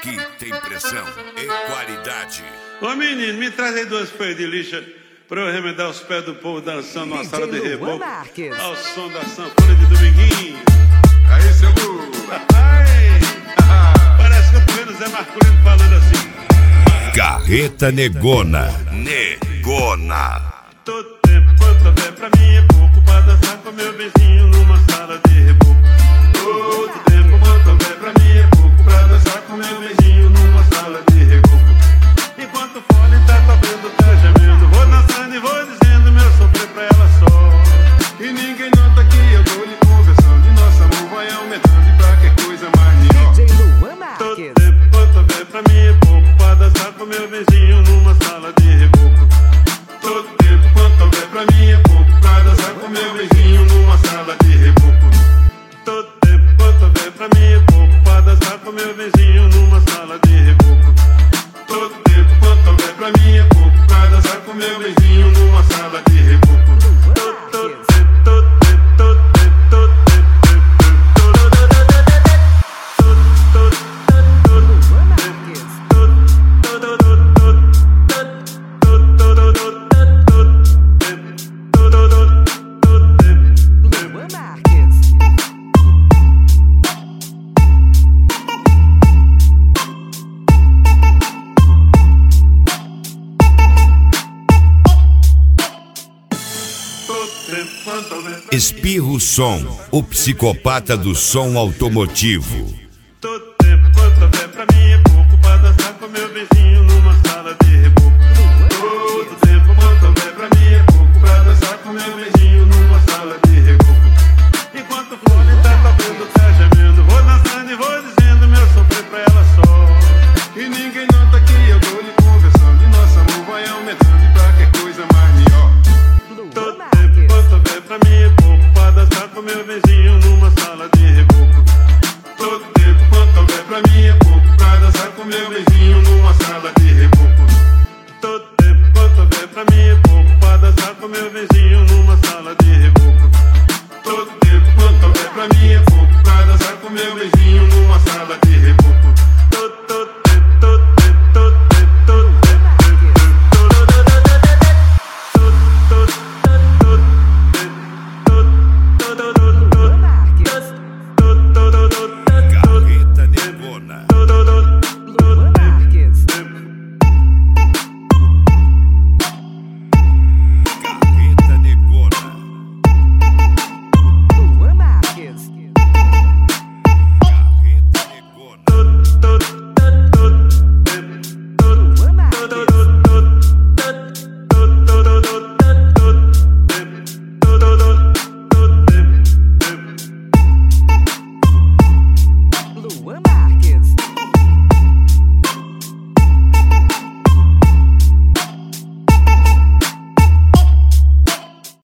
Aqui tem pressão e qualidade. Ô menino, me traz aí duas folhas de lixa pra eu remendar os pés do povo dançando numa sala de reboco. Ao som da sanfona de Dominguinho. Aí, seu Lu. Parece que eu tô vendo o Zé Marculino falando assim. Carreta Negona. Negona. Todo tempo, quanto tempo pra mim é todo tempo, quanto vem pra mim, ocupada está com meu vizinho numa sala de Espirro Som, o psicopata do som automotivo. com meu vizinho numa sala de reboco. Todo tempo quanto é pra mim é pouco. Pra dançar com meu vizinho numa sala de reboco.